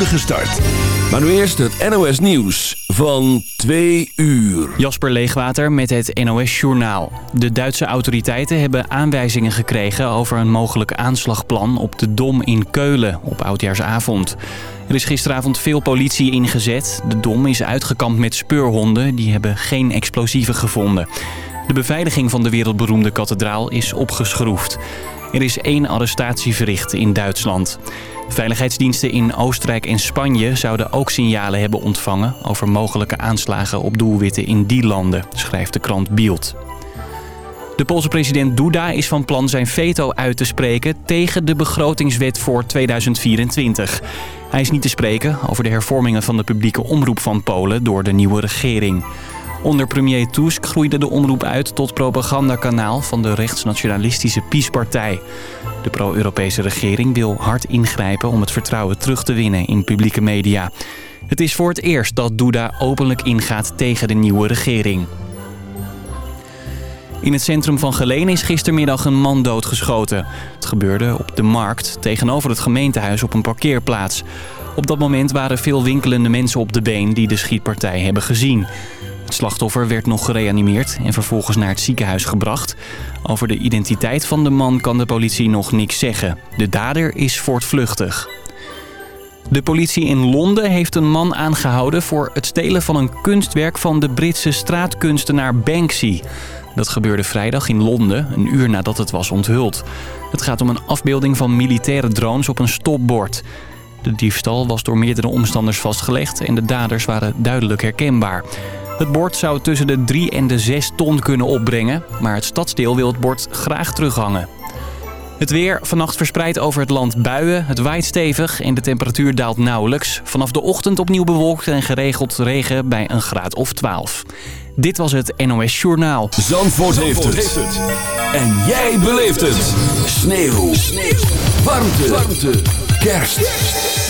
start. Maar nu eerst het NOS Nieuws van 2 uur. Jasper Leegwater met het NOS Journaal. De Duitse autoriteiten hebben aanwijzingen gekregen over een mogelijk aanslagplan op de Dom in Keulen op Oudjaarsavond. Er is gisteravond veel politie ingezet. De Dom is uitgekampt met speurhonden, die hebben geen explosieven gevonden. De beveiliging van de wereldberoemde kathedraal is opgeschroefd. Er is één arrestatie verricht in Duitsland. Veiligheidsdiensten in Oostenrijk en Spanje zouden ook signalen hebben ontvangen... over mogelijke aanslagen op doelwitten in die landen, schrijft de krant Bild. De Poolse president Duda is van plan zijn veto uit te spreken tegen de begrotingswet voor 2024. Hij is niet te spreken over de hervormingen van de publieke omroep van Polen door de nieuwe regering. Onder premier Tusk groeide de omroep uit tot propagandakanaal van de rechtsnationalistische PiS-partij. De pro-Europese regering wil hard ingrijpen om het vertrouwen terug te winnen in publieke media. Het is voor het eerst dat Duda openlijk ingaat tegen de nieuwe regering. In het centrum van Geleen is gistermiddag een man doodgeschoten. Het gebeurde op de markt tegenover het gemeentehuis op een parkeerplaats. Op dat moment waren veel winkelende mensen op de been die de schietpartij hebben gezien. Het slachtoffer werd nog gereanimeerd en vervolgens naar het ziekenhuis gebracht. Over de identiteit van de man kan de politie nog niks zeggen. De dader is voortvluchtig. De politie in Londen heeft een man aangehouden voor het stelen van een kunstwerk van de Britse straatkunstenaar Banksy. Dat gebeurde vrijdag in Londen, een uur nadat het was onthuld. Het gaat om een afbeelding van militaire drones op een stopbord. De diefstal was door meerdere omstanders vastgelegd en de daders waren duidelijk herkenbaar. Het bord zou tussen de 3 en de 6 ton kunnen opbrengen, maar het stadsdeel wil het bord graag terughangen. Het weer vannacht verspreidt over het land buien. Het waait stevig en de temperatuur daalt nauwelijks. Vanaf de ochtend opnieuw bewolkt en geregeld regen bij een graad of 12. Dit was het NOS Journaal. Zandvoort, heeft, het. En jij beleeft het. Sneeuw. Sneeuw. Warmte. Warmte. Kerst.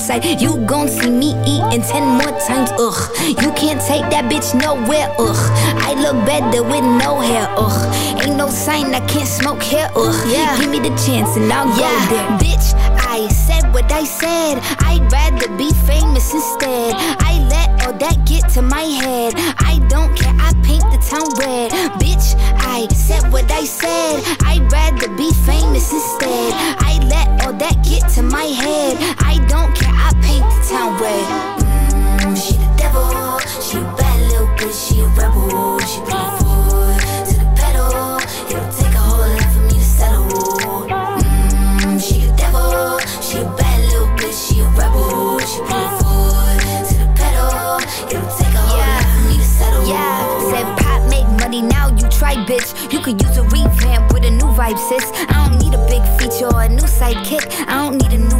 Sleeping. You gon' see me eating ten more times, ugh. You can't take that bitch nowhere, ugh. I look better with no hair. Ugh, ain't no sign I can't smoke here. Ugh, yeah. Give me the chance and I'll go there. Bitch, I said what I said. I'd rather be famous instead. I let all that get to my head. I don't care. I paint the town red. Bitch, I said what I said. I'd rather be famous instead. I let all that get to my head. I don't care. I paint the town red. Mm, she the devil. She a bad little bitch. She a rebel. She put her foot to the pedal. It'll take a whole lot for me to settle. Mm, she the devil. She a bad little bitch. She a rebel. She put her foot to the pedal. It'll take a whole lot for me to settle. Yeah, said pop make money now. You try, bitch. You could use a revamp with a new vibe, sis. I don't need a you're a new sidekick. I don't need a new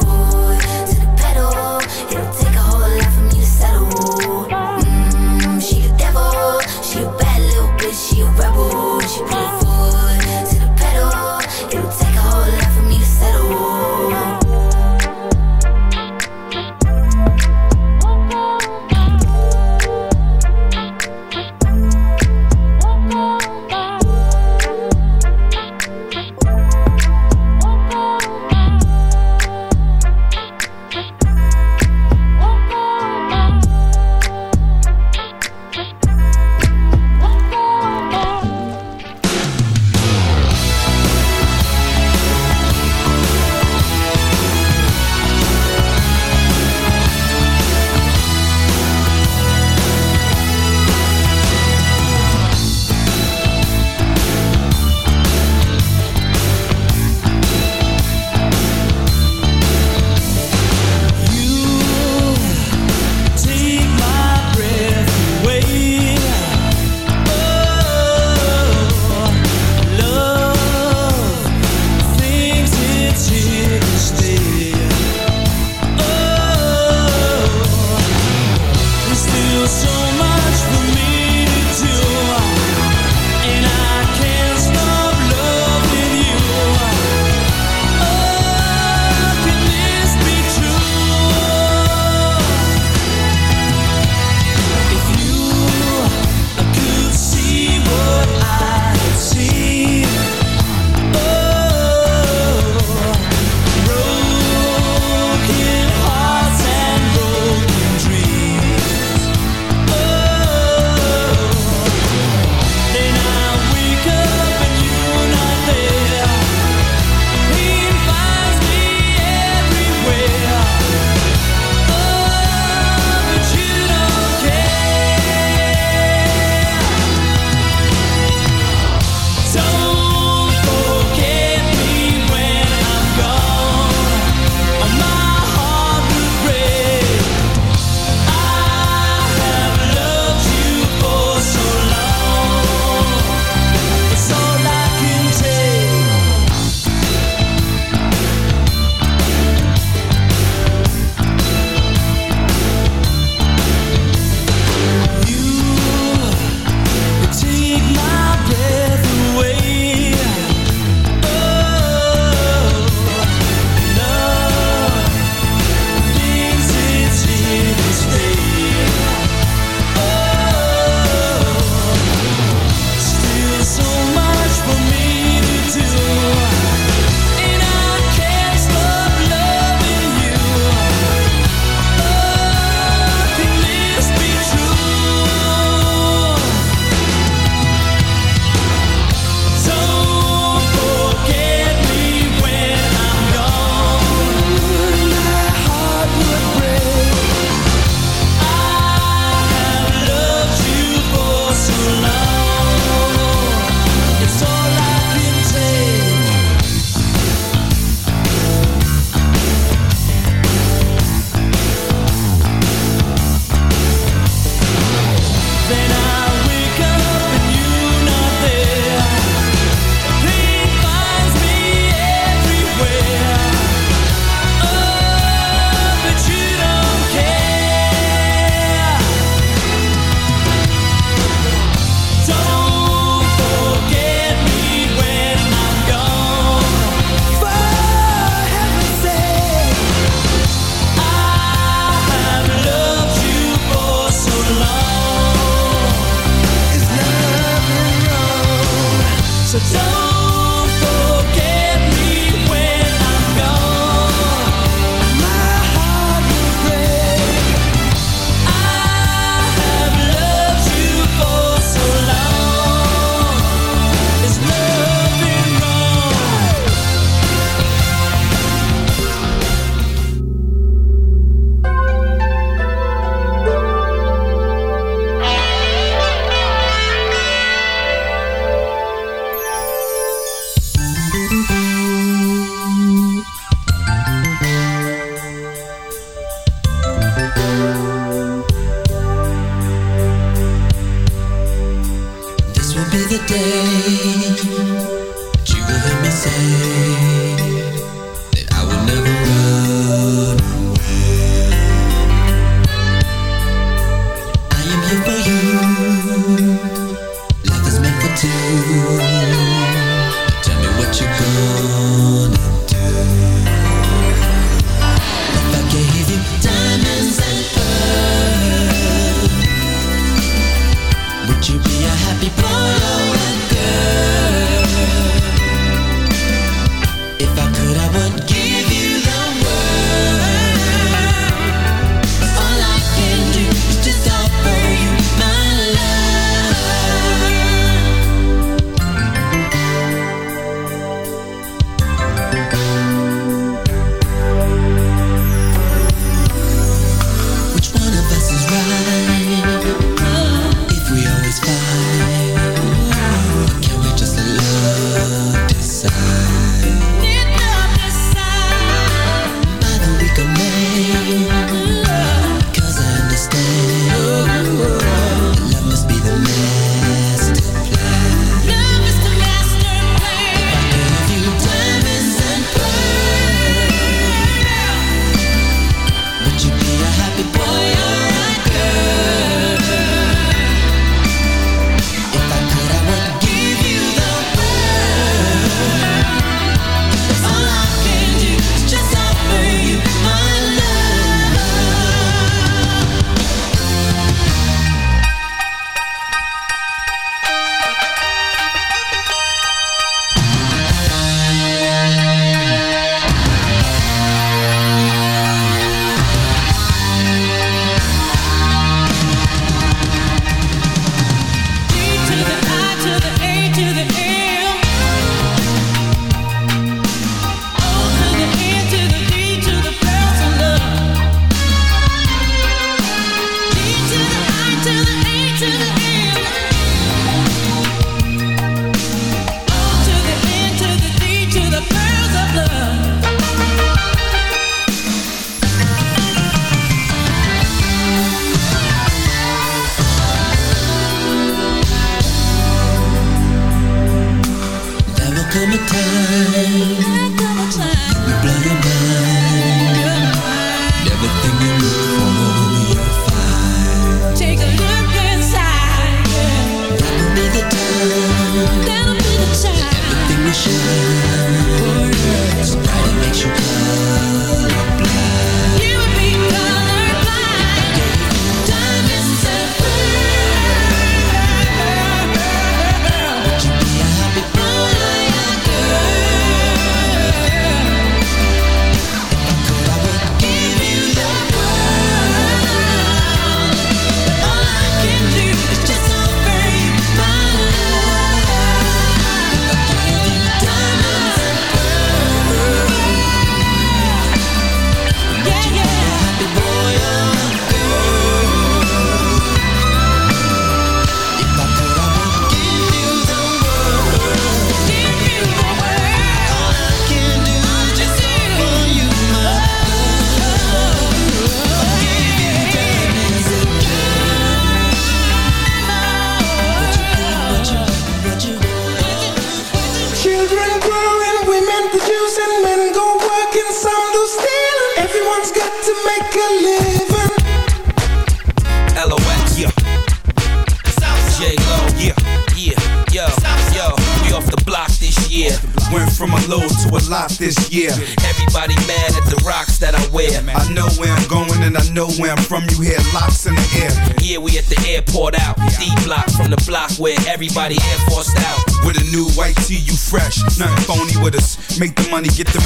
Money, get the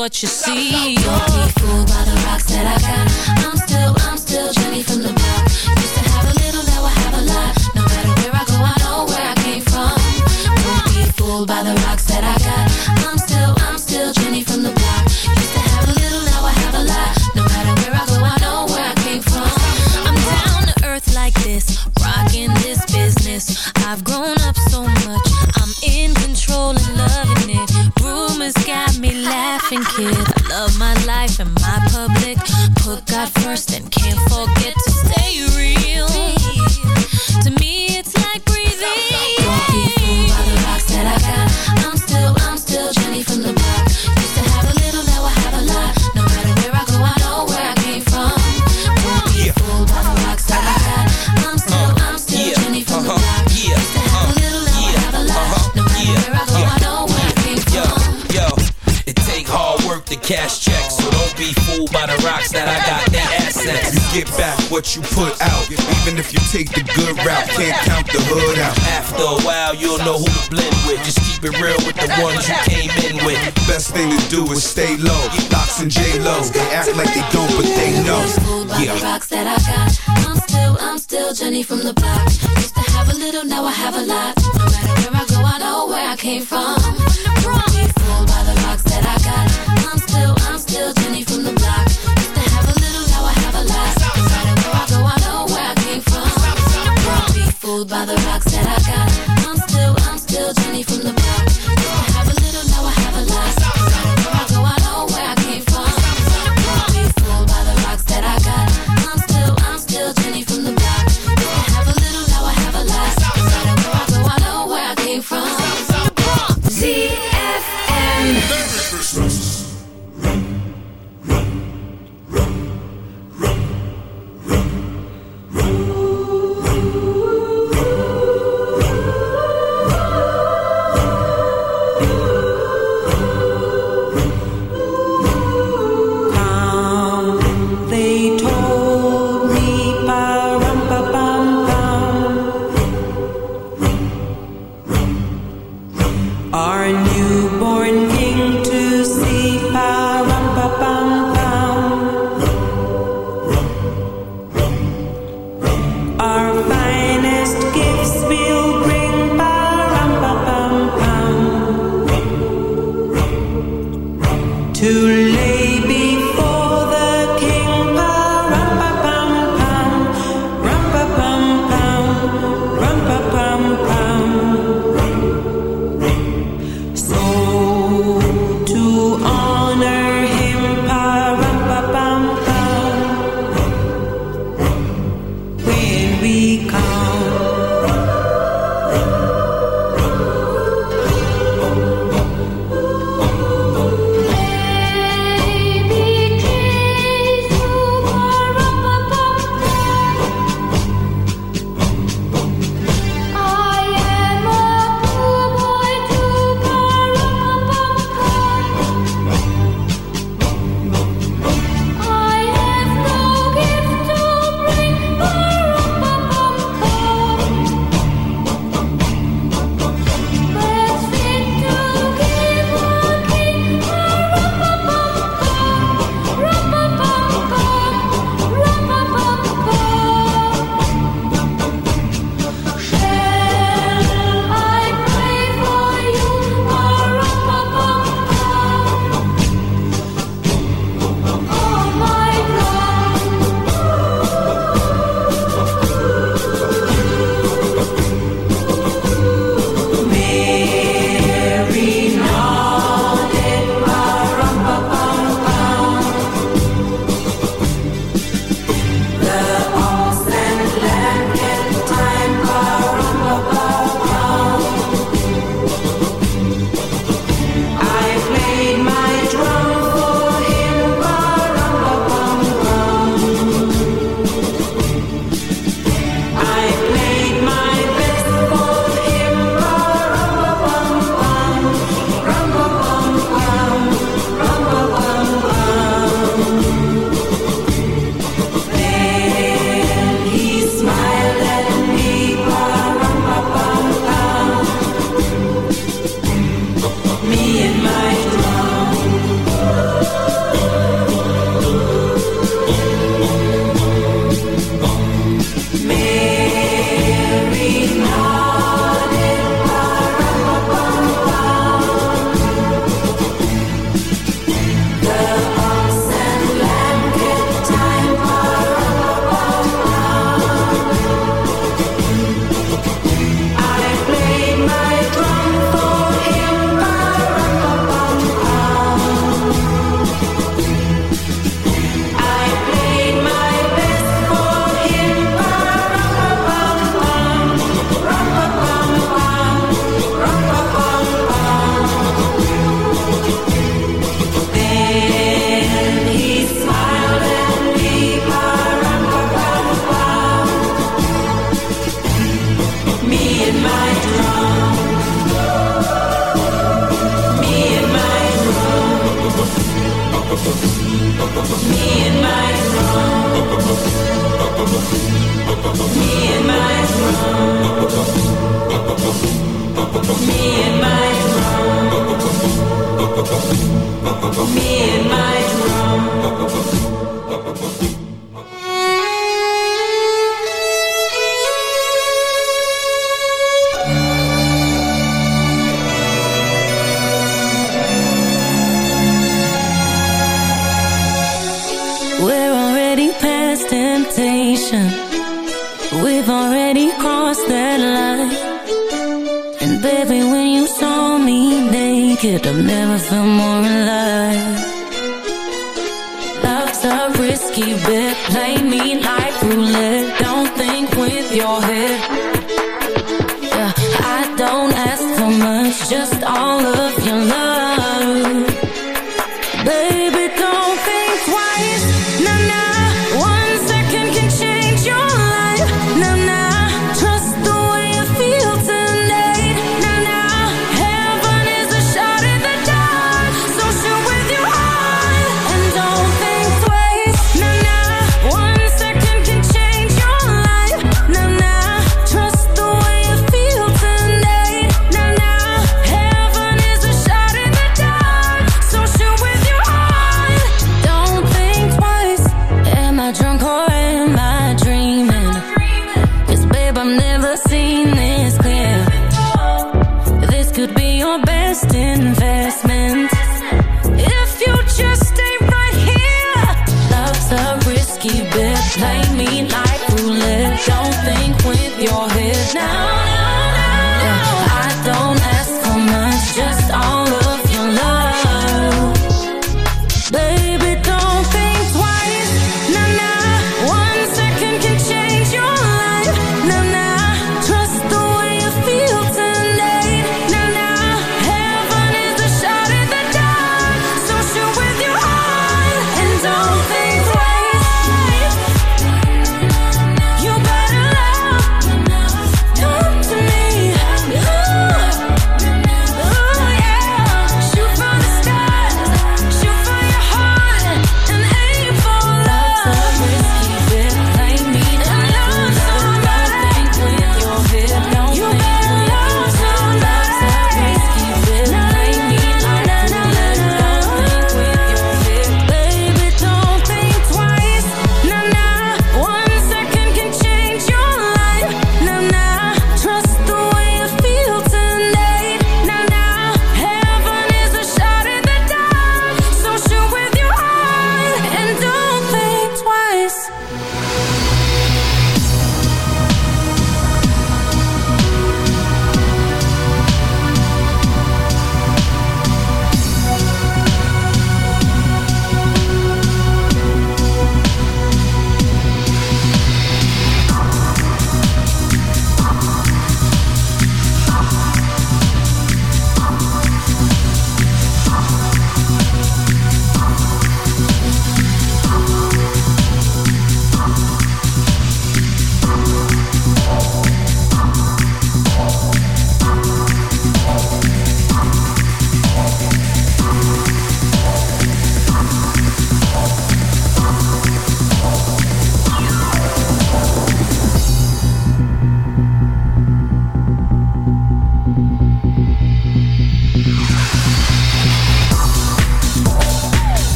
what you see.